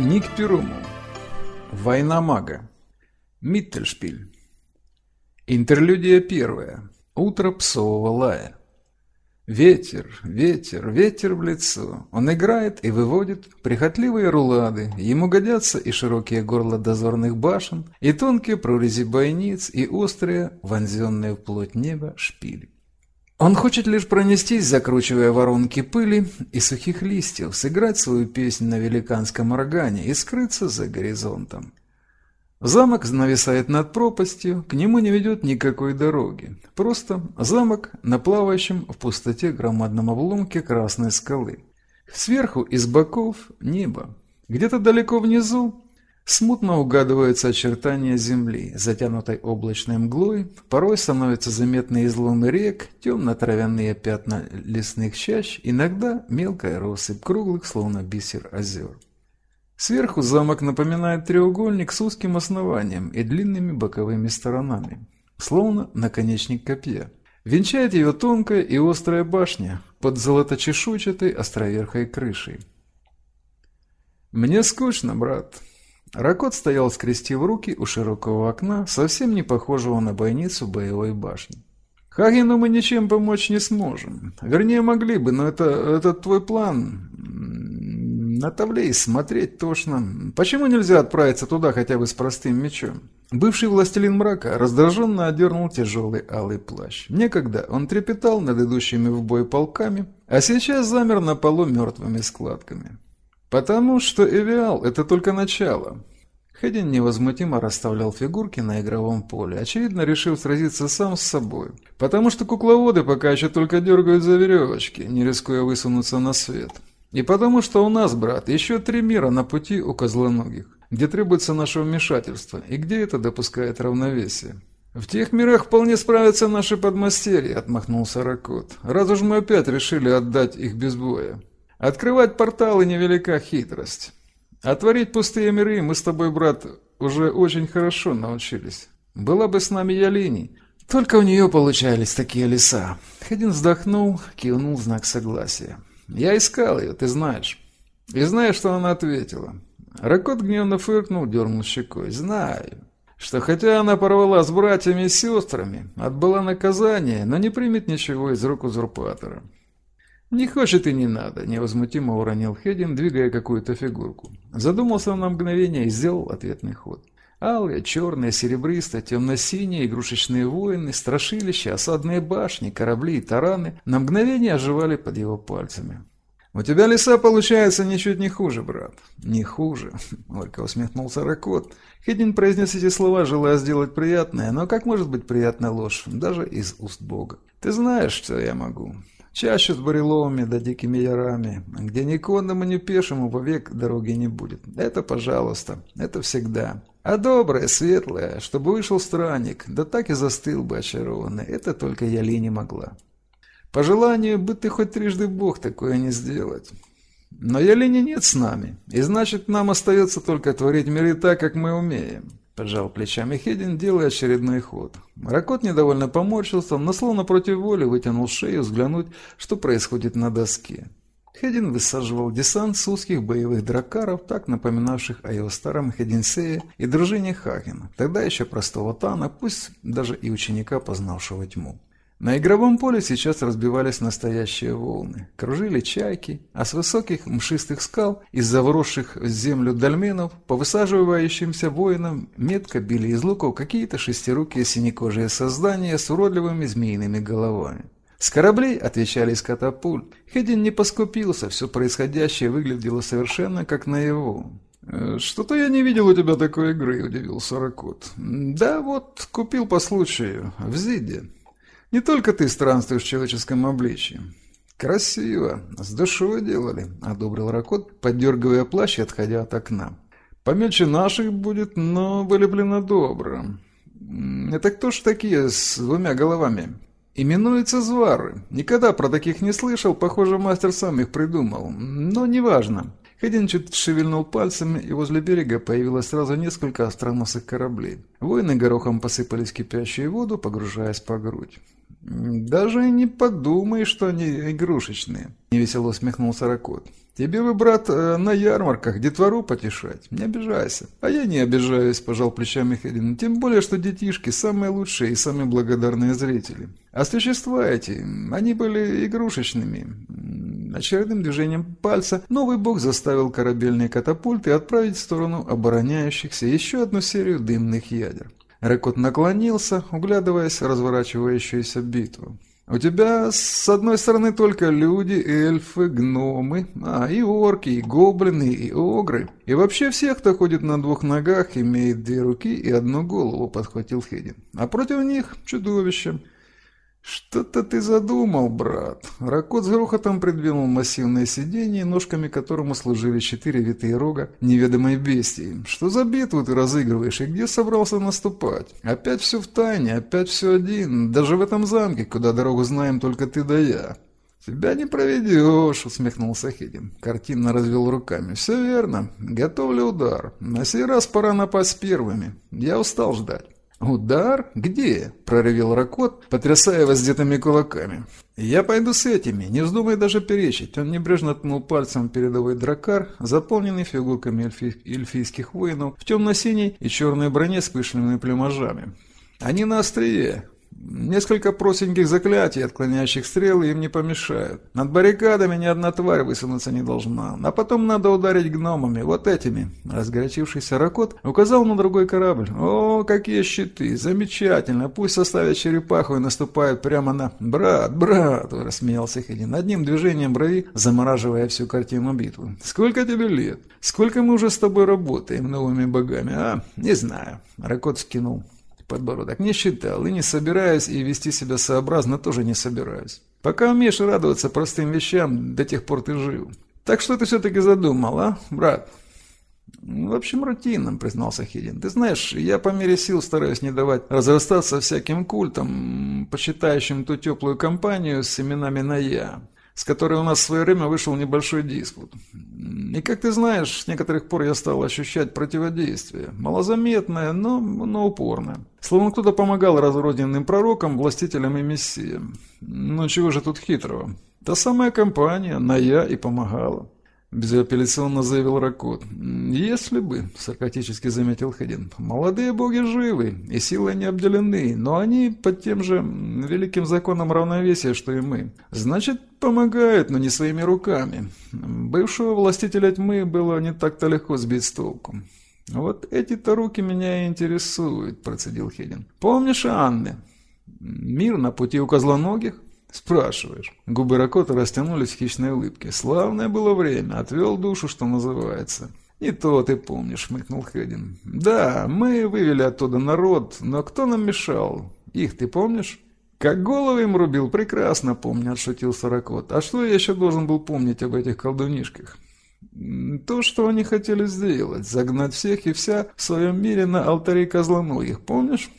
Ник Перуму. Война мага. Миттельшпиль. Интерлюдия первая. Утро псового лая. Ветер, ветер, ветер в лицо. Он играет и выводит прихотливые рулады. Ему годятся и широкие горла дозорных башен, и тонкие прорези бойниц, и острые, вонзенные в плоть неба шпили. Он хочет лишь пронестись, закручивая воронки пыли и сухих листьев, сыграть свою песнь на великанском органе и скрыться за горизонтом. Замок нависает над пропастью, к нему не ведет никакой дороги. Просто замок на плавающем в пустоте громадном обломке красной скалы. Сверху и с боков небо. Где-то далеко внизу Смутно угадываются очертания земли, затянутой облачной мглой, порой становятся заметны изломы рек, темно-травяные пятна лесных чащ, иногда мелкая россыпь круглых, словно бисер озер. Сверху замок напоминает треугольник с узким основанием и длинными боковыми сторонами, словно наконечник копья. Венчает ее тонкая и острая башня под золоточешуйчатой островерхой крышей. «Мне скучно, брат», Ракот стоял, скрестив руки у широкого окна, совсем не похожего на бойницу боевой башни. «Хагену мы ничем помочь не сможем. Вернее, могли бы, но это, это твой план. На Тавлей смотреть тошно. Почему нельзя отправиться туда хотя бы с простым мечом?» Бывший властелин мрака раздраженно одернул тяжелый алый плащ. Некогда он трепетал над идущими в бой полками, а сейчас замер на полу мертвыми складками. Потому что Эвиал – это только начало. Хедин невозмутимо расставлял фигурки на игровом поле, очевидно решил сразиться сам с собой. Потому что кукловоды пока еще только дергают за веревочки, не рискуя высунуться на свет. И потому что у нас, брат, еще три мира на пути у козлоногих, где требуется наше вмешательство и где это допускает равновесие. «В тех мирах вполне справятся наши подмастерья», — отмахнулся Ракот. «Раз уж мы опять решили отдать их без боя». Открывать порталы невелика хитрость. Отворить пустые миры мы с тобой, брат, уже очень хорошо научились. Была бы с нами Ялини. Только у нее получались такие леса. Хедин вздохнул, кивнул знак согласия. Я искал ее, ты знаешь. И знаешь, что она ответила? Ракот гневно фыркнул, дернул щекой. Знаю, что хотя она порвала с братьями и сестрами, отбыла наказание, но не примет ничего из рук узурпатора. «Не хочет и не надо», – невозмутимо уронил Хедин, двигая какую-то фигурку. Задумался на мгновение и сделал ответный ход. Алые, черные, серебристые, темно-синие игрушечные воины, страшилища, осадные башни, корабли и тараны на мгновение оживали под его пальцами. «У тебя леса получается ничуть не хуже, брат». «Не хуже», — горько усмехнулся Ракот. Хедин произнес эти слова, желая сделать приятное, но как может быть приятная ложь, даже из уст Бога? «Ты знаешь, что я могу. Чаще с бареловыми да дикими ярами, где ни конному, ни пешему вовек дороги не будет. Это пожалуйста, это всегда. А доброе, светлое, чтобы вышел странник, да так и застыл бы очарованный, это только я ли не могла. По желанию бы ты хоть трижды бог такое не сделать. Но Ялини нет с нами, и значит нам остается только творить миры так, как мы умеем. Пожал плечами Хедин, делая очередной ход. Ракот недовольно поморщился, но словно против воли вытянул шею взглянуть, что происходит на доске. Хедин высаживал десант с узких боевых дракаров, так напоминавших о его старом Хединсее и дружине Хагена, тогда еще простого Тана, пусть даже и ученика, познавшего тьму. На игровом поле сейчас разбивались настоящие волны. Кружили чайки, а с высоких мшистых скал, из-за в землю дольменов, по высаживающимся воинам метко били из луков какие-то шестирукие синекожие создания с уродливыми змеиными головами. С кораблей отвечали из катапульт. Хедин не поскупился, все происходящее выглядело совершенно как наяву. «Э, «Что-то я не видел у тебя такой игры», — удивился Ракот. «Да вот, купил по случаю, в Зиде». Не только ты странствуешь в человеческом обличье. Красиво, с душой делали, одобрил Ракот, поддергивая плащ и отходя от окна. Помельче наших будет, но вылеплено добро. Это кто ж такие с двумя головами? Именуются звары. Никогда про таких не слышал, похоже, мастер сам их придумал. Но неважно. Хедин чуть шевельнул пальцами, и возле берега появилось сразу несколько остроносых кораблей. Воины горохом посыпались в кипящую воду, погружаясь по грудь. Даже не подумай, что они игрушечные, невесело усмехнулся Ракот. Тебе бы, брат, э, на ярмарках детвору потешать. Не обижайся. А я не обижаюсь, пожал плечами Хедин. Тем более, что детишки самые лучшие и самые благодарные зрители. А существа эти, они были игрушечными. Очередным движением пальца новый бог заставил корабельные катапульты отправить в сторону обороняющихся еще одну серию дымных ядер. Рекот наклонился, углядываясь разворачивающуюся битву. У тебя с одной стороны только люди, эльфы, гномы, а и орки, и гоблины, и огры. И вообще всех, кто ходит на двух ногах, имеет две руки и одну голову, подхватил Хедин. А против них чудовище. «Что-то ты задумал, брат». Ракот с грохотом придвинул массивное сиденье, ножками которому служили четыре витые рога неведомой бестии. «Что за битву ты разыгрываешь и где собрался наступать? Опять все в тайне, опять все один, даже в этом замке, куда дорогу знаем только ты да я». «Тебя не проведешь», — усмехнулся Хедин. Картинно развел руками. «Все верно. Готовлю удар. На сей раз пора напасть первыми. Я устал ждать». «Удар? Где?» – проревел Ракот, потрясая воздетыми кулаками. «Я пойду с этими, не вздумай даже перечить». Он небрежно ткнул пальцем передовой дракар, заполненный фигурками эльфи... эльфийских воинов в темно-синей и черной броне с пышными плюмажами. «Они на острие. Несколько простеньких заклятий, отклоняющих стрелы, им не помешают. Над баррикадами ни одна тварь высунуться не должна. А потом надо ударить гномами, вот этими. Разгорячившийся Ракот указал на другой корабль. О, какие щиты! Замечательно! Пусть составят черепаху и наступают прямо на... Брат, брат! Рассмеялся Хедин, одним движением брови, замораживая всю картину битвы. Сколько тебе лет? Сколько мы уже с тобой работаем новыми богами, а? Не знаю. Ракот скинул подбородок. Не считал и не собираюсь, и вести себя сообразно тоже не собираюсь. Пока умеешь радоваться простым вещам, до тех пор ты жив. Так что ты все-таки задумал, а, брат? В общем, рутинным, признался Хидин. Ты знаешь, я по мере сил стараюсь не давать разрастаться всяким культом, почитающим ту теплую компанию с именами на «я» с которой у нас в свое время вышел небольшой диспут. И, как ты знаешь, с некоторых пор я стал ощущать противодействие. Малозаметное, но, но упорное. Словно кто-то помогал разроденным пророкам, властителям и мессиям. Ну чего же тут хитрого? Та самая компания, на я и помогала. Безапелляционно заявил Ракот. «Если бы», — саркастически заметил Хедин, — «молодые боги живы и силой не обделены, но они под тем же великим законом равновесия, что и мы. Значит, помогают, но не своими руками. Бывшего властителя тьмы было не так-то легко сбить с толку». «Вот эти-то руки меня и интересуют», — процедил Хедин. «Помнишь Анны? Мир на пути у козлоногих?» «Спрашиваешь». Губы Ракота растянулись в хищной улыбке. «Славное было время. Отвел душу, что называется». «Не то ты помнишь», — хмыкнул Хедин. «Да, мы вывели оттуда народ, но кто нам мешал? Их ты помнишь?» «Как головы им рубил, прекрасно помню», — отшутил Сорокот. «А что я еще должен был помнить об этих колдунишках?» «То, что они хотели сделать, загнать всех и вся в своем мире на алтаре козлоногих, помнишь?»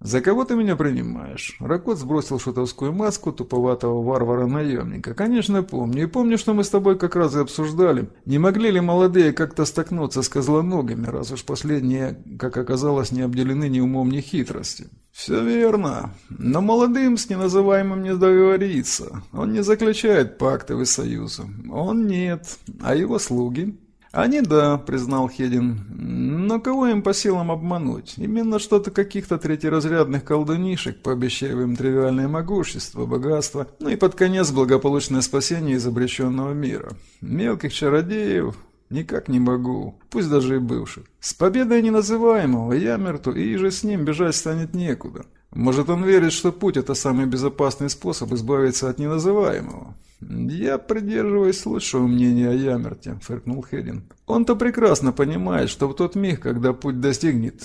«За кого ты меня принимаешь?» Ракот сбросил шутовскую маску туповатого варвара-наемника. «Конечно, помню. И помню, что мы с тобой как раз и обсуждали. Не могли ли молодые как-то столкнуться с козлоногими, раз уж последние, как оказалось, не обделены ни умом, ни хитростью?» «Все верно. Но молодым с неназываемым не договориться. Он не заключает пактовый союзы. Он нет. А его слуги?» «Они да», — признал Хедин. «Но кого им по силам обмануть? Именно что-то каких-то третьеразрядных колдунишек, пообещав им тривиальное могущество, богатство, ну и под конец благополучное спасение изобреченного мира. Мелких чародеев, Никак не могу, пусть даже и бывших. С победой неназываемого я мертв, и же с ним бежать станет некуда. Может, он верит, что путь – это самый безопасный способ избавиться от неназываемого? «Я придерживаюсь лучшего мнения о Ямерте», — фыркнул Хедин. «Он-то прекрасно понимает, что в тот миг, когда путь достигнет,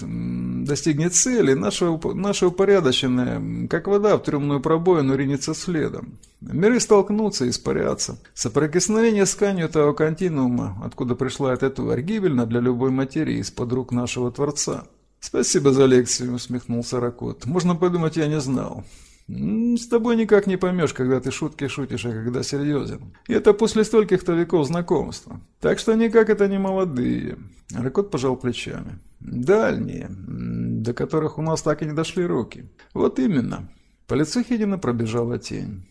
достигнет цели, наша, наша упорядоченная, как вода в трюмную пробоину, ринется следом. Миры столкнутся и испарятся. Соприкосновение с тканью того континуума, откуда пришла эта тварь, гибельно для любой материи из-под рук нашего Творца». «Спасибо за лекцию», — усмехнулся Ракот. «Можно подумать, я не знал. «С тобой никак не поймешь, когда ты шутки шутишь, а когда серьезен. И это после стольких-то веков знакомства. Так что никак это не молодые». Ракот пожал плечами. «Дальние, до которых у нас так и не дошли руки». «Вот именно. По лицу Хедина пробежала тень.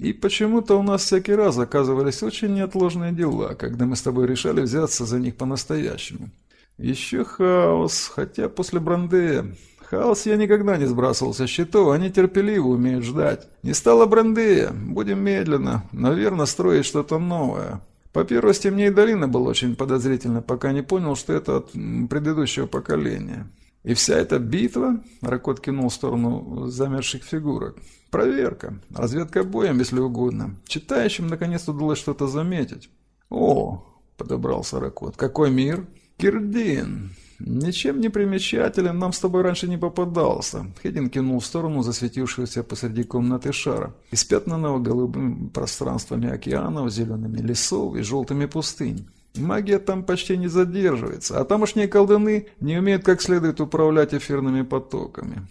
И почему-то у нас всякий раз оказывались очень неотложные дела, когда мы с тобой решали взяться за них по-настоящему. Еще хаос, хотя после Брандея... Хаос я никогда не сбрасывал со счетов, они терпеливо умеют ждать. Не стало Брандея, будем медленно, наверное, строить что-то новое. По первости мне и долина была очень подозрительна, пока не понял, что это от предыдущего поколения. И вся эта битва, Ракот кинул в сторону замерших фигурок, проверка, разведка боем, если угодно. Читающим наконец удалось что-то заметить. О, подобрался Ракот, какой мир? Кирдин. Ничем не примечателен, нам с тобой раньше не попадался. Хедин кинул в сторону засветившегося посреди комнаты шара, испятнанного голубыми пространствами океанов, зелеными лесов и желтыми пустынь. Магия там почти не задерживается, а тамошние колдуны не умеют как следует управлять эфирными потоками.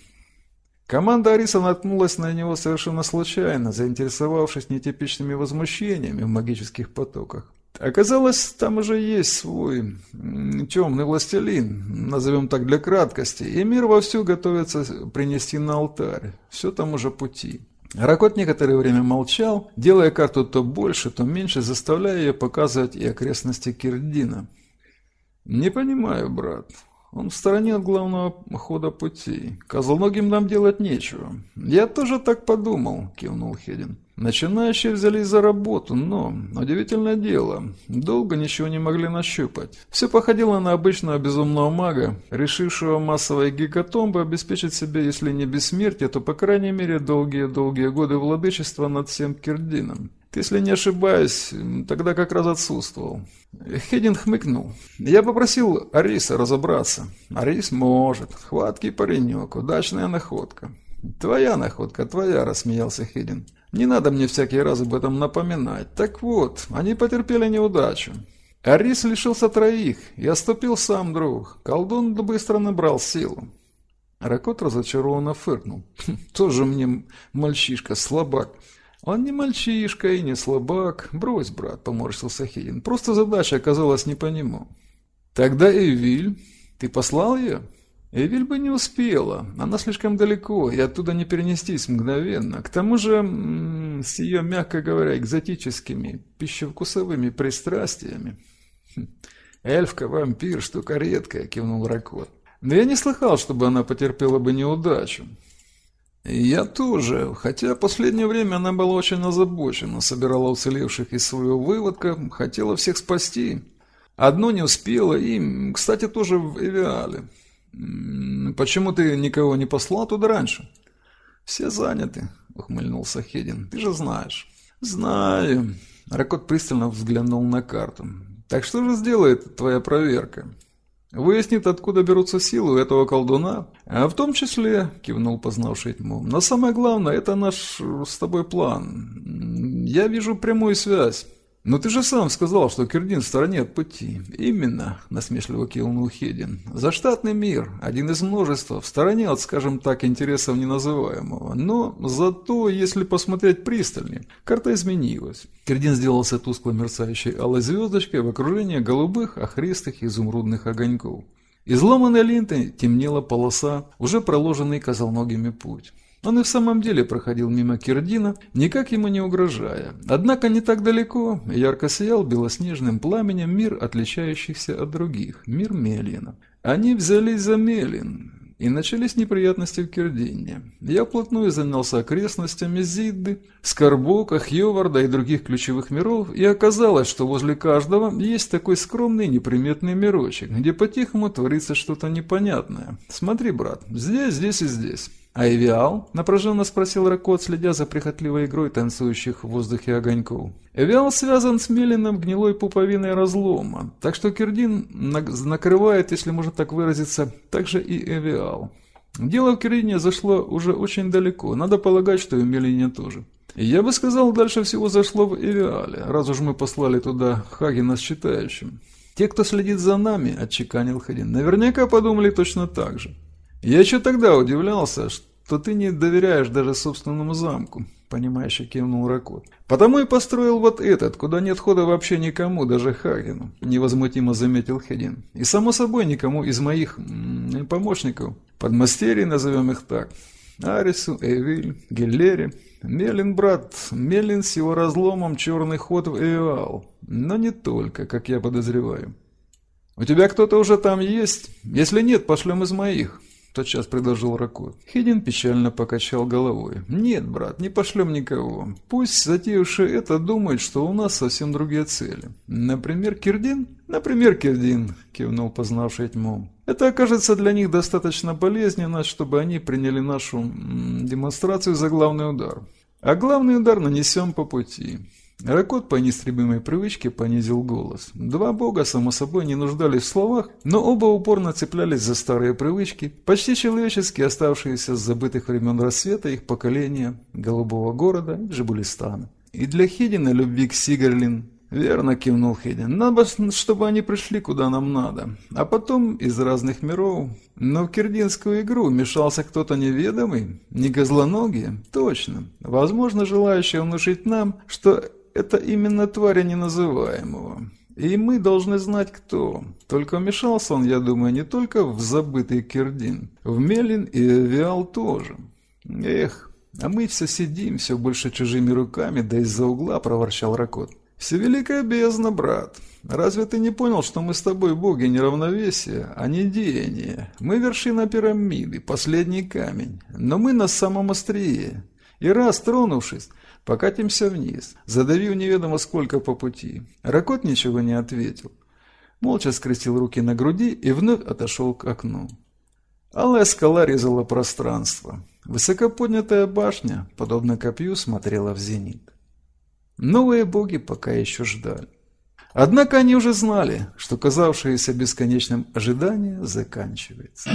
Команда Ариса наткнулась на него совершенно случайно, заинтересовавшись нетипичными возмущениями в магических потоках. Оказалось, там уже есть свой темный властелин, назовем так для краткости, и мир вовсю готовится принести на алтарь. Все там уже пути. Ракот некоторое время молчал, делая карту то больше, то меньше, заставляя ее показывать и окрестности Кирдина. «Не понимаю, брат. Он в стороне от главного хода путей. Козлоногим нам делать нечего». «Я тоже так подумал», — кивнул Хедин. Начинающие взялись за работу, но, удивительное дело, долго ничего не могли нащупать. Все походило на обычного безумного мага, решившего массовой гигатомбы обеспечить себе, если не бессмертие, то, по крайней мере, долгие-долгие годы владычества над всем Кирдином. Если не ошибаюсь, тогда как раз отсутствовал. Хедин хмыкнул. Я попросил Ариса разобраться. Арис может. Хваткий паренек, удачная находка. «Твоя находка, твоя», — рассмеялся Хедин. Не надо мне всякий раз об этом напоминать. Так вот, они потерпели неудачу. Арис лишился троих, и оступил сам друг. Колдун быстро набрал силу. Ракот разочарованно фыркнул. «Хм, «Тоже мне мальчишка, слабак». «Он не мальчишка и не слабак. Брось, брат», — поморщился Хейн. «Просто задача оказалась не по нему». «Тогда Эвиль, ты послал ее?» Эвель бы не успела, она слишком далеко, и оттуда не перенестись мгновенно. К тому же, с ее, мягко говоря, экзотическими пищевкусовыми пристрастиями. Хм, «Эльфка, вампир, штука редкая», — кивнул Ракот. «Но я не слыхал, чтобы она потерпела бы неудачу». «Я тоже, хотя последнее время она была очень озабочена, собирала уцелевших из своего выводка, хотела всех спасти. Одно не успела и, кстати, тоже в Эвиале». «Почему ты никого не послал туда раньше?» «Все заняты», — ухмыльнулся Хедин. «Ты же знаешь». «Знаю». Ракот пристально взглянул на карту. «Так что же сделает твоя проверка?» «Выяснит, откуда берутся силы у этого колдуна, а в том числе, — кивнул познавший тьму, — но самое главное, это наш с тобой план. Я вижу прямую связь. «Но ты же сам сказал, что Кирдин в стороне от пути». «Именно», — насмешливо кивнул Хедин. «Заштатный мир, один из множества, в стороне от, скажем так, интересов неназываемого. Но зато, если посмотреть пристальнее, карта изменилась». Кирдин сделался тускло мерцающей алой звездочкой в окружении голубых, охристых, изумрудных огоньков. Изломанной лентой темнела полоса, уже проложенный козлоногими путь. Он и в самом деле проходил мимо Кирдина, никак ему не угрожая. Однако не так далеко ярко сиял белоснежным пламенем мир, отличающийся от других, мир Мелина. Они взялись за Мелин, и начались неприятности в Кирдине. Я вплотную занялся окрестностями Зидды, Скорбока, Хьоварда и других ключевых миров, и оказалось, что возле каждого есть такой скромный неприметный мирочек, где по-тихому творится что-то непонятное. Смотри, брат, здесь, здесь и здесь. «А Эвиал?» – напряженно спросил Ракот, следя за прихотливой игрой танцующих в воздухе огоньков. «Эвиал связан с Мелином гнилой пуповиной разлома, так что Кирдин накрывает, если можно так выразиться, также и Эвиал. Дело в Кирдине зашло уже очень далеко, надо полагать, что и в Мелине тоже». «Я бы сказал, дальше всего зашло в Эвиале, раз уж мы послали туда Хагена с читающим. Те, кто следит за нами, — отчеканил Хадин, — наверняка подумали точно так же». «Я еще тогда удивлялся, что ты не доверяешь даже собственному замку», — понимающе кивнул Ракот. «Потому и построил вот этот, куда нет хода вообще никому, даже Хагену», — невозмутимо заметил Хедин. «И само собой никому из моих помощников, подмастерий назовем их так». Арису, Эвиль, Геллере. Мелин, брат, Мелин с его разломом черный ход в Эвиал. Но не только, как я подозреваю. «У тебя кто-то уже там есть? Если нет, пошлем из моих», – тотчас предложил Ракот. Хидин печально покачал головой. «Нет, брат, не пошлем никого. Пусть затеявший это думает, что у нас совсем другие цели. Например, Кирдин?» «Например, Кирдин», – кивнул познавший тьму. «Это окажется для них достаточно болезненно, чтобы они приняли нашу демонстрацию за главный удар. А главный удар нанесем по пути. Ракот по неистребимой привычке понизил голос. Два бога, само собой, не нуждались в словах, но оба упорно цеплялись за старые привычки, почти человечески оставшиеся с забытых времен рассвета их поколения, Голубого города и Джибулистана. И для Хидина любви к Сигарлин «Верно», — кивнул Хедин. «Надо, чтобы они пришли, куда нам надо. А потом из разных миров. Но в кирдинскую игру мешался кто-то неведомый, не козлоногие. Точно. Возможно, желающий внушить нам, что это именно тварь неназываемого. И мы должны знать, кто. Только вмешался он, я думаю, не только в забытый Кирдин. В Мелин и Виал тоже. Эх, а мы все сидим, все больше чужими руками, да из-за угла проворчал Ракот. «Всевеликая бездна, брат. Разве ты не понял, что мы с тобой боги неравновесия, а не деяния? Мы вершина пирамиды, последний камень, но мы на самом острие. И раз тронувшись, Покатимся вниз, задавив неведомо сколько по пути. Ракот ничего не ответил. Молча скрестил руки на груди и вновь отошел к окну. Алая скала резала пространство. Высокоподнятая башня, подобно копью, смотрела в зенит. Новые боги пока еще ждали. Однако они уже знали, что казавшееся бесконечным ожидание заканчивается.